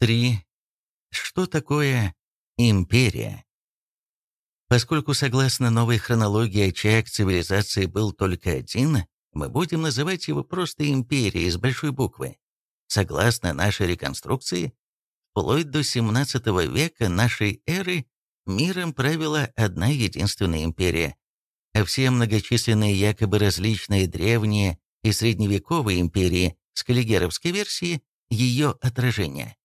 3. Что такое империя? Поскольку, согласно новой хронологии, очаг цивилизации был только один, мы будем называть его просто империей с большой буквы. Согласно нашей реконструкции, вплоть до 17 века нашей эры миром правила одна единственная империя, а все многочисленные якобы различные древние и средневековые империи с каллигеровской версии – ее отражение.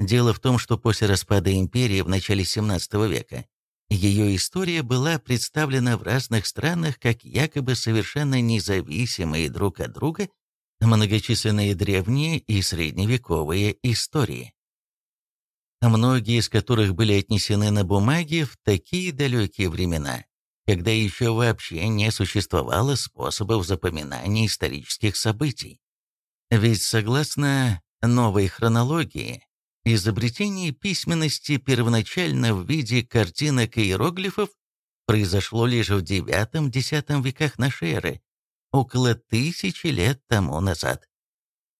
Дело в том, что после распада империи в начале 17 века ее история была представлена в разных странах как якобы совершенно независимые друг от друга многочисленные древние и средневековые истории, многие из которых были отнесены на бумаге в такие далекие времена, когда еще вообще не существовало способов запоминания исторических событий. Ведь согласно новой хронологии, изобретение письменности первоначально в виде картинок и иероглифов произошло лишь в IX-X веках нашей эры, около тысячи лет тому назад.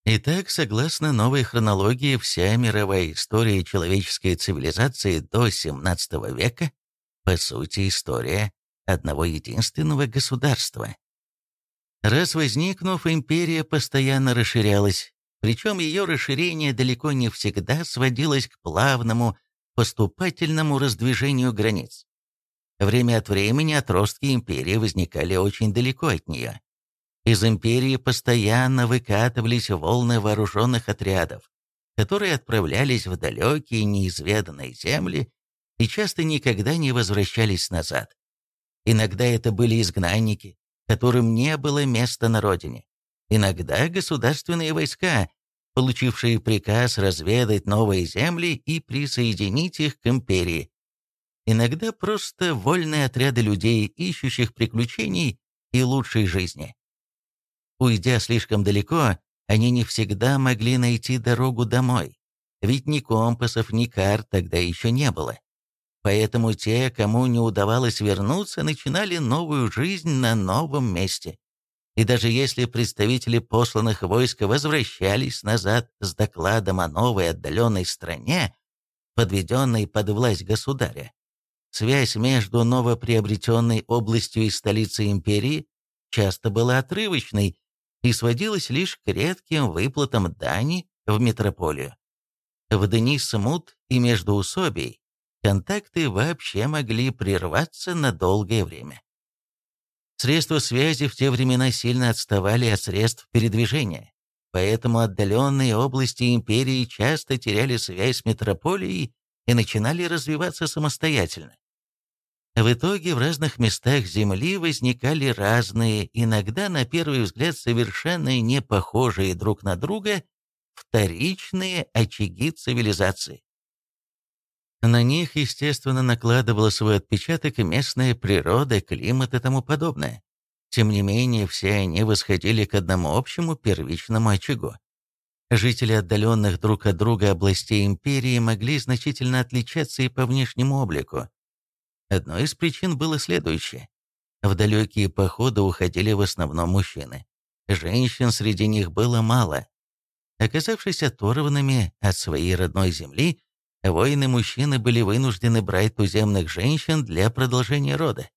Итак, согласно новой хронологии, вся мировая история человеческой цивилизации до XVII века, по сути, история одного единственного государства. Раз возникнув, империя постоянно расширялась, причем ее расширение далеко не всегда сводилось к плавному, поступательному раздвижению границ. Время от времени отростки империи возникали очень далеко от нее. Из империи постоянно выкатывались волны вооруженных отрядов, которые отправлялись в далекие неизведанные земли и часто никогда не возвращались назад. Иногда это были изгнанники, которым не было места на родине. Иногда государственные войска, получившие приказ разведать новые земли и присоединить их к империи. Иногда просто вольные отряды людей, ищущих приключений и лучшей жизни. Уйдя слишком далеко, они не всегда могли найти дорогу домой, ведь ни компасов, ни карт тогда еще не было. Поэтому те, кому не удавалось вернуться, начинали новую жизнь на новом месте. И даже если представители посланных войск возвращались назад с докладом о новой отдаленной стране, подведенной под власть государя, связь между новоприобретенной областью и столицей империи часто была отрывочной и сводилась лишь к редким выплатам дани в метрополию. В дни смут и междоусобий контакты вообще могли прерваться на долгое время. Средства связи в те времена сильно отставали от средств передвижения, поэтому отдаленные области империи часто теряли связь с метрополией и начинали развиваться самостоятельно. В итоге в разных местах Земли возникали разные, иногда на первый взгляд совершенно не похожие друг на друга, вторичные очаги цивилизации. На них, естественно, накладывала свой отпечаток местная природа, климат и тому подобное. Тем не менее, все они восходили к одному общему первичному очагу. Жители отдаленных друг от друга областей империи могли значительно отличаться и по внешнему облику. Одной из причин было следующее. В далекие походы уходили в основном мужчины. Женщин среди них было мало. Оказавшись оторванными от своей родной земли, воины-мужчины были вынуждены брать туземных женщин для продолжения рода.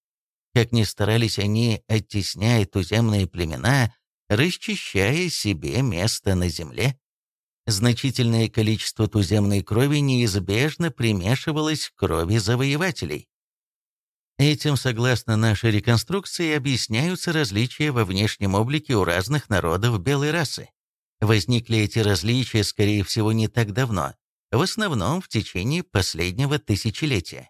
Как ни старались они, оттесняя туземные племена, расчищая себе место на земле, значительное количество туземной крови неизбежно примешивалось к крови завоевателей. Этим, согласно нашей реконструкции, объясняются различия во внешнем облике у разных народов белой расы. Возникли эти различия, скорее всего, не так давно, в основном в течение последнего тысячелетия.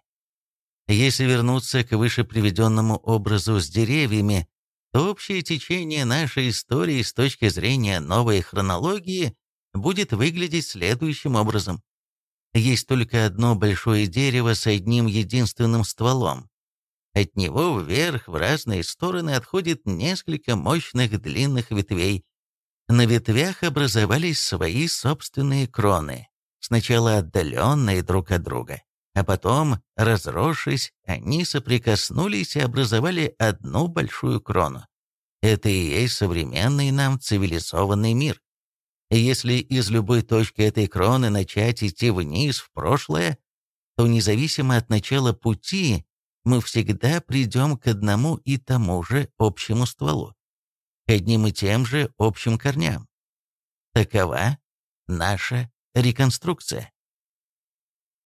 Если вернуться к выше приведенному образу с деревьями, то общее течение нашей истории с точки зрения новой хронологии будет выглядеть следующим образом. Есть только одно большое дерево с одним единственным стволом. От него вверх в разные стороны отходит несколько мощных длинных ветвей. На ветвях образовались свои собственные кроны сначала отдаленные друг от друга, а потом, разросшись, они соприкоснулись и образовали одну большую крону. Это и есть современный нам цивилизованный мир. Если из любой точки этой кроны начать идти вниз, в прошлое, то независимо от начала пути, мы всегда придем к одному и тому же общему стволу, к одним и тем же общим корням. Такова наша реконструкция.